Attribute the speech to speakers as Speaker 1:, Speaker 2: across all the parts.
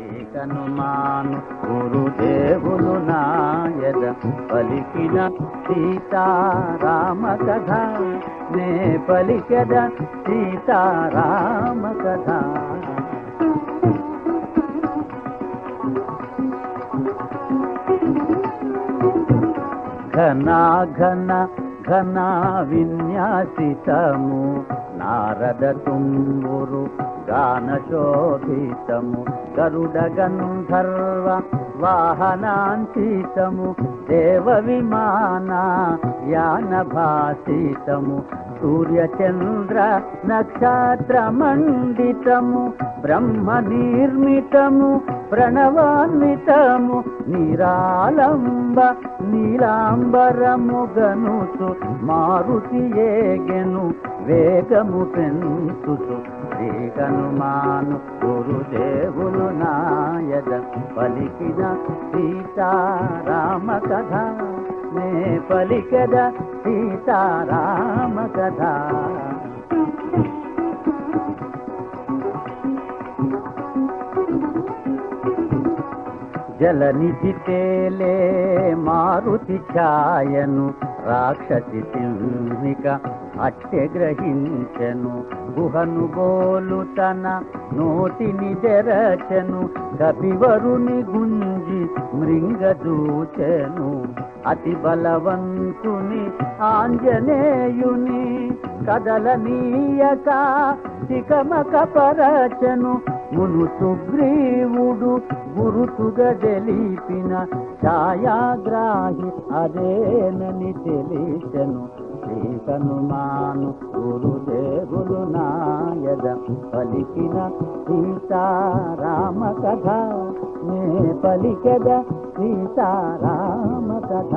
Speaker 1: శ్రీకను మాను గురుదేవులు నాయద పలికిన సీతారామ కథ. నే పలికద సీతారామ కథ. ఘనా ఘన ఘనా విన్యాసితము నారద తుంబురు గాన శోభితము గరుడ గంధర్వ వాహనాంచితము దేవ విమాన యాన భాసీతము సూర్యచంద్ర నక్షత్ర మండితము బ్రహ్మ నిర్మితము ప్రణవాన్వితము నిరాళంబ నీలాంబరము గనుసు మారుతి ఏగెను వేగము పెంచుతు శ్రీకనుమాను గురుదేవులు నాయద పలికిన సీతారామ కథ నే పలికద సీతారామ కథ జలనిధి తేలే మారుతి ఛాయను రాక్షసి సింహిక అట్టె గ్రహించెను గుహను బోలు తన నోటిని తెరచెను కపివరుని గుంజి మృంగదూచెను. అతి బలవంతుని ఆంజనేయుని కదలనీయక తికమక పరచను. మును సుగ్రీవుడు గురుతుగా తెలిపిన ఛాయాగ్రాహి అదేనని తెలిసెను శ్రీకనుమాను గురుదేవులు నాయద పలికిన సీతారామ కథ. నే పలికద సీతారామ కథ.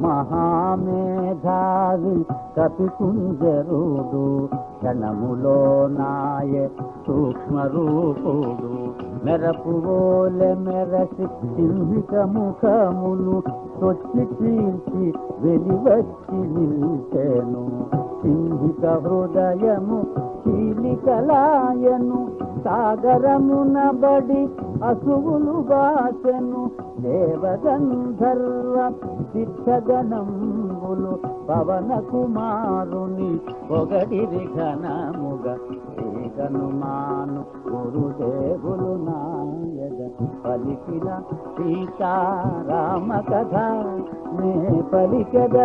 Speaker 1: మహామేధావి కపికుంజరుడు క్షణములో నాయ సూక్ష్మరూపుడు. మెరపువోలె మెరసి సింహిక ముఖమును తొచ్చి తీర్చి వెలివచ్చి నిల్చెను సింహిక హృదయము చీలికలాయను సాగరమున బడి అసువులు బాసెను. దేవగంధర్వ సిద్ధగణంబులు పవన కుమారుని పొగడిరి ఘనముగా. శ్రీగనుమాను గురుదేవులు నాయద పలికిన సీతారామ కథ నే పలికద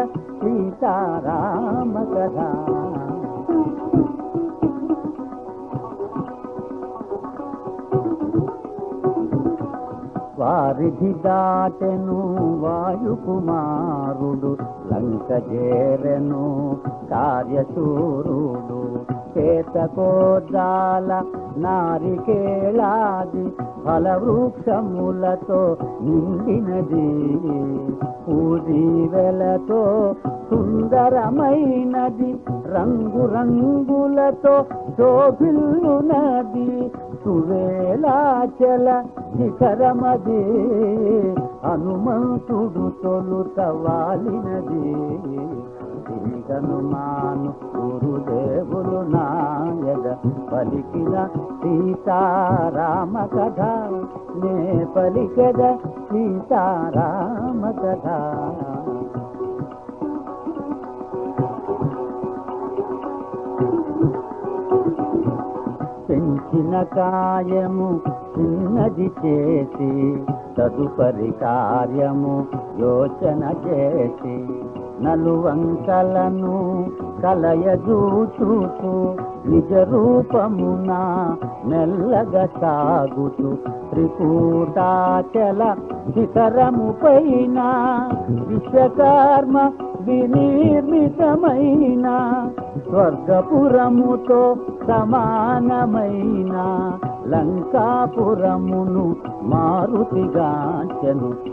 Speaker 1: సీతారామ కథ. వారిధి దాటెను వాయుకుమారుడు లంక చేరెను కార్యశూరుడు. చేతకోదాల నారికేళాది ఫలవృక్షములతో నిండినది. పూజీవెలతో సుందరమైనది రంగురంగులతో శోభిల్లునది సువేలాచల శిఖరమది హనుమంతుడు తొలుత వాలినది. పలికను శ్రీగనుమాను గురుదేవులు నాయద పలికిన సీతారామ కథ నే పలికద సీతారామ కథ పెంచిన కాయము చిన్నది చేసి తదుపరి కార్యము యోచన చేసి. నలువంకలను కలయజూచూచు నిజ రూపమున మెల్లగా సాగుతూ త్రికూటాచల శిఖరము పైన విశ్వకర్మ వినిర్మితమైన స్వర్గపురముతో సమానమైన లంకాపురమును మారుతిగాంచెను.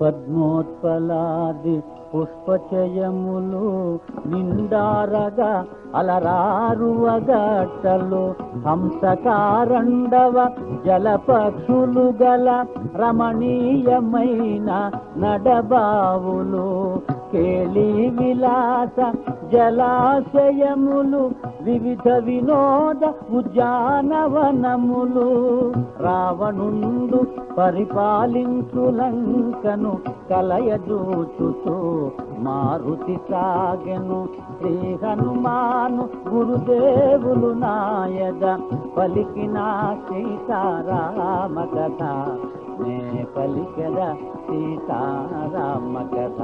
Speaker 1: పద్మోత్పలాది పుష్పచయములు నిండారగా అలరారువగట్టలు హంసకారండవ జలపక్షులు గల రమణీయమైన నడబావులు. కేళి విలాస జలాశయములు వివిధ వినోద ఉద్యానవనములు. రావణుండు పరిపాలించు లంకను కలయజూచుతూ మారుతి సాగెను. శ్రీ హనుమాను గురుదేవులు నాయద పలికిన సీతారామ కథ. నే పలికద సీతారామ కథ.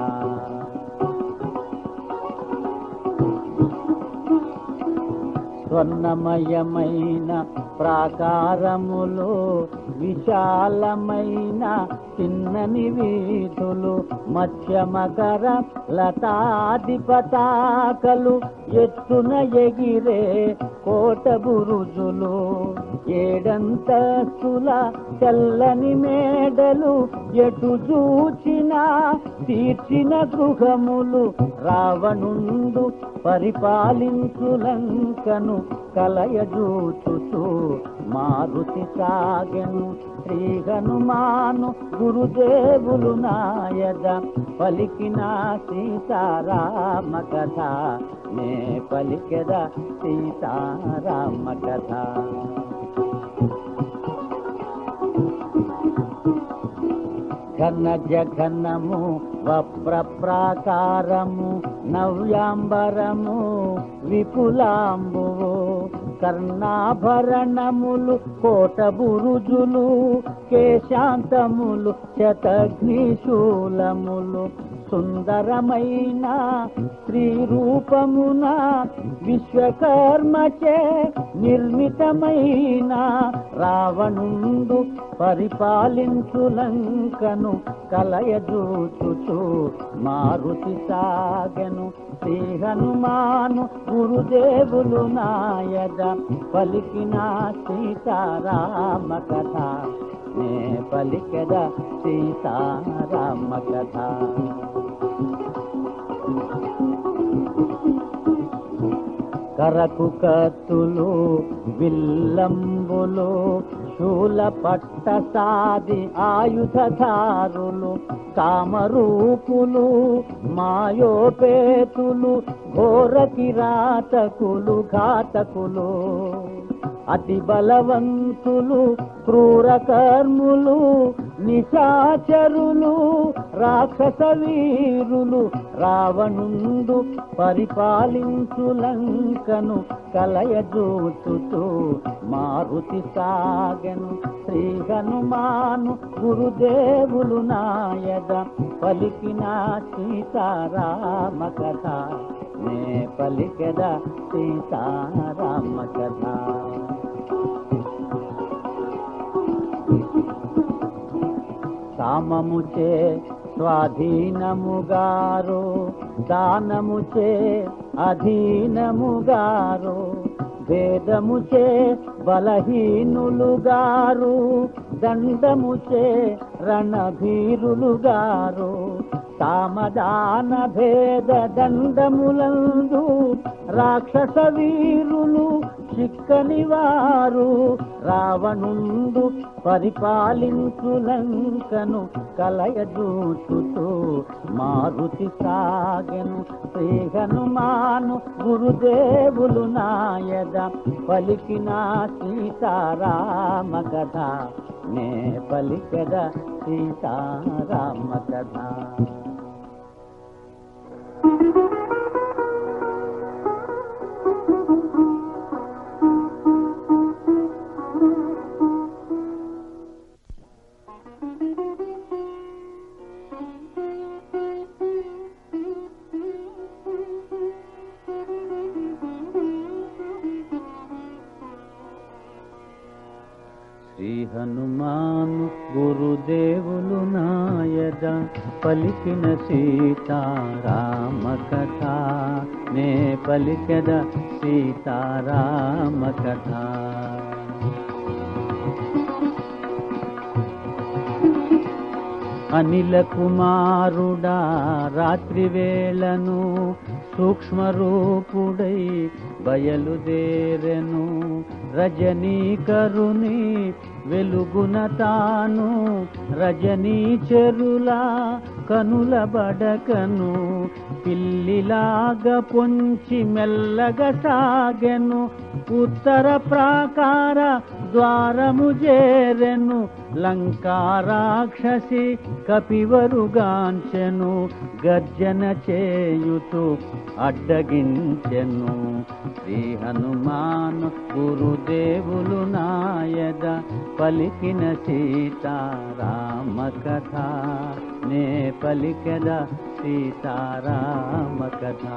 Speaker 1: స్వర్ణమయమైన ప్రాకారములు విశాలమైన చిన్నని వీధులు మత్స్యమకర లతాది పతాకలు ఎత్తున ఎగిరే కోట బురుజులు ఏడంతస్తుల తెల్లని మేడలు ఎటు చూచిన తీర్చిన గృహములు రావణుండు పరిపాలించు లంకను. కలయజూచుతూ మారుతి సాగెను శ్రీ హనుమాను గురుదేవులు నాయద పలికిన సీతారామ కథ నే పలికెద సీతారామ కథ. ఘన జఘనము వప్ర ప్రాకారము నవ్యాంబరము విపులాంబువు కర్ణాభరణములు కోట బురుజులు కేశాంతములు శతగ్నిశూలములు సుందరమైన స్త్రీ రూపమున విశ్వకర్మచే నిర్మితమైన రావణుండు పరిపాలించు లంకను కలయజూచుచు మారుతి సాగను శ్రీ హనుమాను గురుదేవులు నాయద పలికిన సీతారామ కథ నే పలికద సీతారామ కథ కరకు కత్తులు విల్లంబులు శూల పట్ట సాది ఆయుధధారులు కామరూపులు మాయోపేతులు ఘోర కిరాతకులు ఘాతకులు అతి బలవంతులు క్రూర కర్ములు నిశాచరులు రాక్షస వీరులు రావణుండు పరిపాలించు లంకను కలయజూచుతూ మారుతి సాగను శ్రీ హనుమాను గురుదేవులు నాయద పలికిన సీతారామ కథ. నే పలికద సీతారామ కథ. కామముచే స్వాధీనముగారు దానముచే అధీనముగారు భేదముచే బలహీనులుగారు దండముచే రణభీరులుగారు తామదాన భేద దండములందు రాక్షస వీరులు చిక్కని వారు రావణుండు పరిపాలించు లంకను కలయజూచుతూ మారుతి సాగను శ్రీ హనుమాను గురుదేవులు నాయద పలికిన సీతారామ కథ నే పలికద సీతారామ కథ శ్రీ నాయద పలికిన సీతారామ కథ నే పలికద సీతారామ కథ అనిల కుమారుడా రాత్రి వేళను సూక్ష్మరూపుడై బయలుదేరెను. రజనీకరుని వెలుగున తాను రజనీ చెరులా కనుల బడకను పిల్లిలాగా పొంచి మెల్లగా సాగెను ఉత్తర ప్రాకార ద్వారము చేరెను లంకారాక్షసి కపివరుగాంచెను గర్జన చేయుతూ అడ్డగించెను. శ్రీ హనుమాను గురుదేవులు నాయద పలికిన సీతారామ కథ. నే పలికద సీతారామ కథ.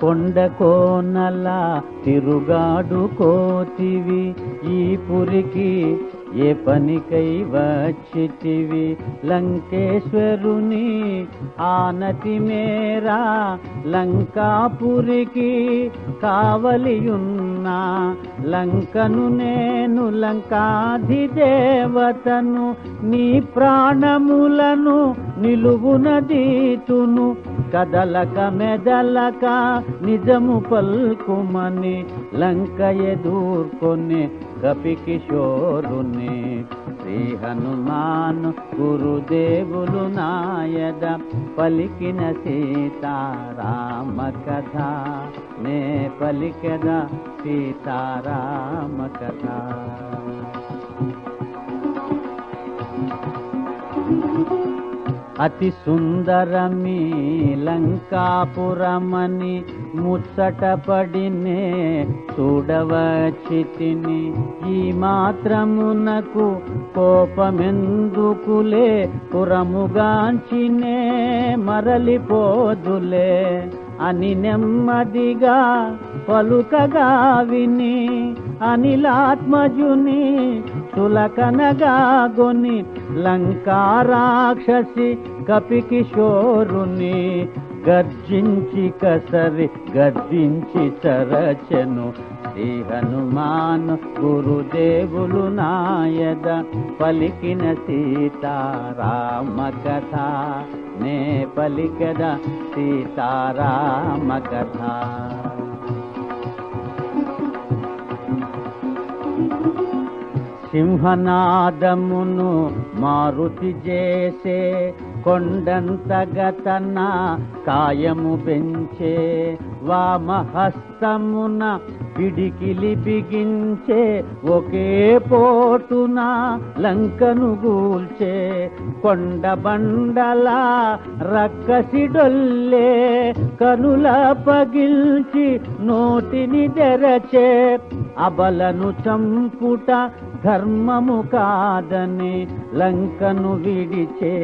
Speaker 1: కొండ కోనల తిరుగాడు కోతివి. ఈ పురికి ఏ పనికై వచ్చితివి లంకేశ్వరుని ఆనతి మేరా లంకాపురికి కావలియున్నా లంకను నేను లంకాధిదేవతను నీ ప్రాణములను నిలువున దీతును కదలక మెదలక నిజము పల్కుమని లంక ఎదూర్కొని కపికిషోరుని శ్రీ హనుమాను గురుదేవులు నాయద పలికిన సీతారామ కథ నే పలికద సీతారామ కథ అతి సుందరమీ లంకాపురమని ముచ్చటపడినే చూడవచ్చితిని. ఈ మాత్రమునకు కోపమెందుకులే? పురముగాంచినే మరలిపోదులే అని నెమ్మదిగా పలుకగా విని అనిలాత్మజుని తులకనగా గొని లంకారాక్షసి కపికిషోరుని గర్జించి కసరి గర్జించి చరచను. శ్రీ హనుమాన్ గురుదేవులు నాయద పలికిన సీతారామ కథ నే పలికద సీతారామ కథ సింహనాదమును మారుతి చేసే కొండంతగతన కాయము పెంచే వామహస్తమున పిడికిలి బిగించే ఒకే పోటున లంకను గూల్చే కొండ బండల రక్కసి డొల్లే కనుల పగిల్చి నోటిని తెరచే అబలను చంపుట ధర్మము కాదని లంకను విడిచే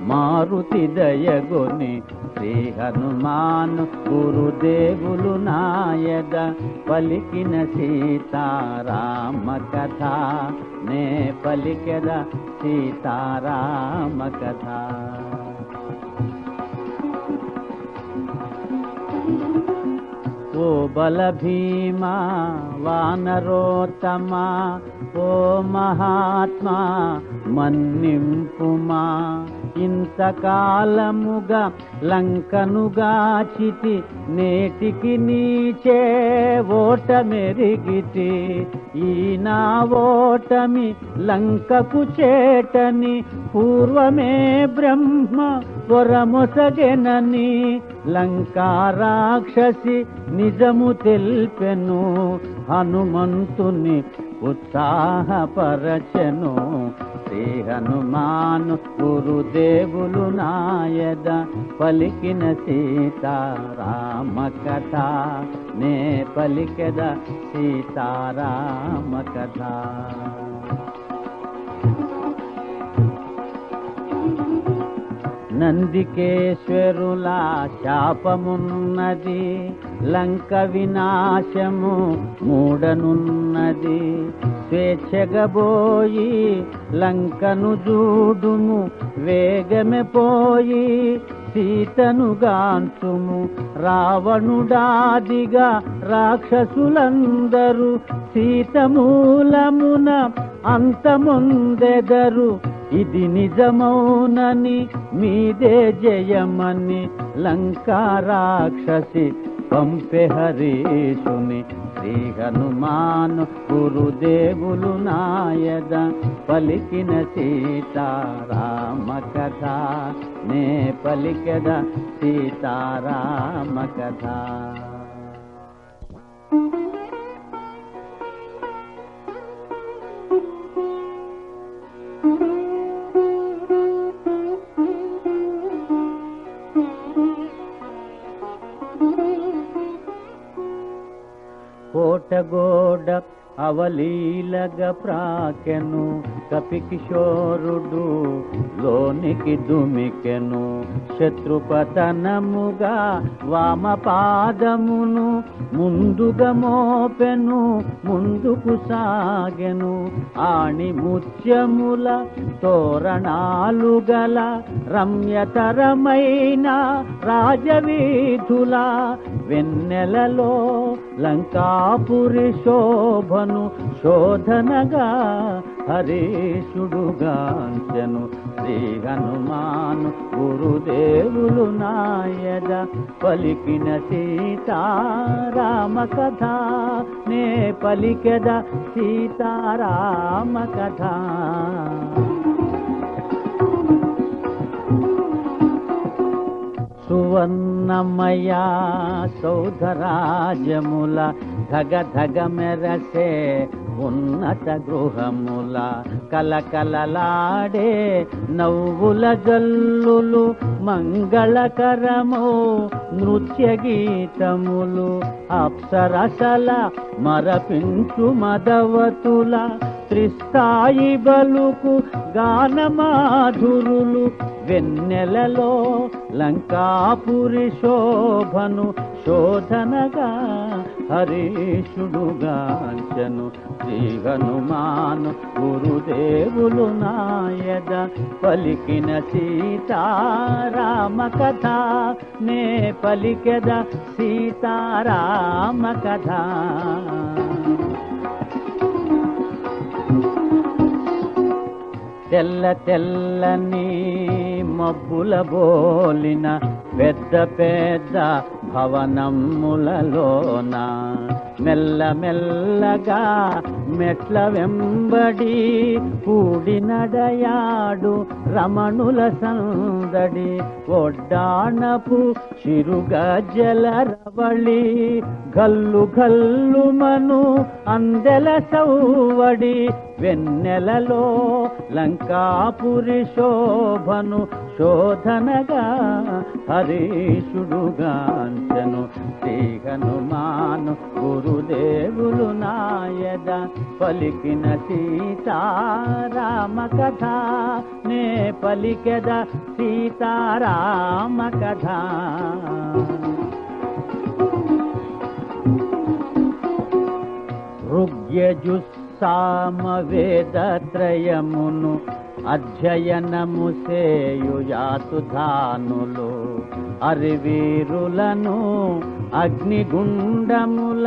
Speaker 1: మారుతి దయగొని శ్రీ హనుమాను గురుదేవులు నాయద పలికిన సీతారామ కథ. నే పలికెద సీతారామ కథ. ఓ బల భీమా వానరోత్తమా ओ महात्मा मन्निं पुमा ఇంతకాలముగా లంకనుగాచితి నేటికి నీచే ఓటమెరిగితి. ఈ నా ఓటమి లంకకు చేటని పూర్వమే బ్రహ్మ వరమొసగెనని. లంకారాక్షసి నిజము తెల్పెను హనుమంతుని ఉత్సాహపరచెను. శ్రీ హనుమాను గురుదేవులు నాయద పలికిన సీతారామ కథ నే పలికెద సీతారామ కథ నందికేశ్వరుల శాపమున్నది లంక వినాశము మూడనున్నది. స్వేచ్ఛగబోయి లంకను చూడుము వేగమె పోయి సీతను గాంచుము. రావణుడాదిగా రాక్షసులందరూ సీతమూలమున అంతముందెదరు. ఇది నిజమౌనని మీదే జయమని లంకా రాక్షసి పంపే హరీషుని శ్రీ హనుమాను గురుదేవులు నాయద పలికిన సీతారామ కథ నే పలికద సీతారామ కథ ಕೋಟಗೋಡ అవలీలగ ప్రాకెను కపికిశోరుడు లోనికి దుమికెను. శత్రుపతనముగా వామ పాదమును ముందుగా మోపెను ముందుకు సాగెను. ఆణి ముత్యముల తోరణాలు గల రమ్యతరమైన రాజవీధుల వెన్నెలలో లంకాపురి శోభను శోధనగా హరీషుడుగాంచెను శ్రీ హనుమాను గురుదేవులు నాయద పలికిన సీతారామ కథ నే పలికెద సీతారామ కథ సువర్ణమయా సౌధరాజముల ధగ ధగ మెరసే ఉన్నత గృహముల కలకలలాడే నవ్వుల జల్లులు మంగళకరము నృత్య గీతములు అప్సరసల మరపించు మదవతుల త్రిస్థాయి బలుకు గానమాధురులు వెన్నెలలో లంకాపురి శోభను శోధనగా హరీషుడుగాంచను శ్రీ హనుమాను గురుదేవులు నాయద పలికిన సీతారామ కథ నే పలికెద సీతారామ కథ తెల్ల తెల్లని మబ్బుల బోలిన పెద్ద పెద్ద భవనములలోన మెల్ల మెల్లగా మెట్ల వెంబడి కూడి నడయాడు రమణుల సందడి. ఒడ్డానపు చిరుగజల రవళి గల్లు గల్లు మను అందెల సౌవడి. వెన్నెలలో లంకాపురి శోభను శోధనగా హరీషుడుగాంచను శ్రీ హనుమాను గురుదేవులు నాయద. పలికిన సీతారామ కథ నే పలికెద సీతారామ కథ. ఋగ్యజుస్సామ వేదత్రయమును అధ్యయనము సేయుయాతుధానులు అరివీరులను అగ్నిగుండముల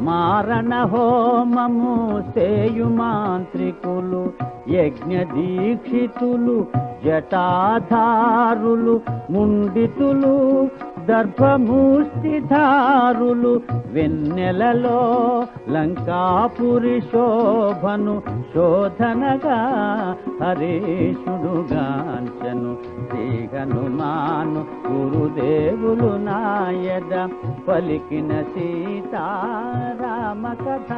Speaker 1: మారణ హోమము సేయు మాంత్రికులు యజ్ఞ దీక్షితులు జటాధారులు ముండితులు దర్భమూర్తిధారులు వెన్నెలలో లంకాపురి శోభను శోధనగా హరీషుడుగాంచను శ్రీ హనుమాను గురుదేవులు నాయద పలికిన సీతారామ కథ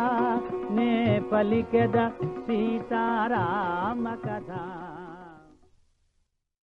Speaker 1: నే పలికెద సీతారామ కథ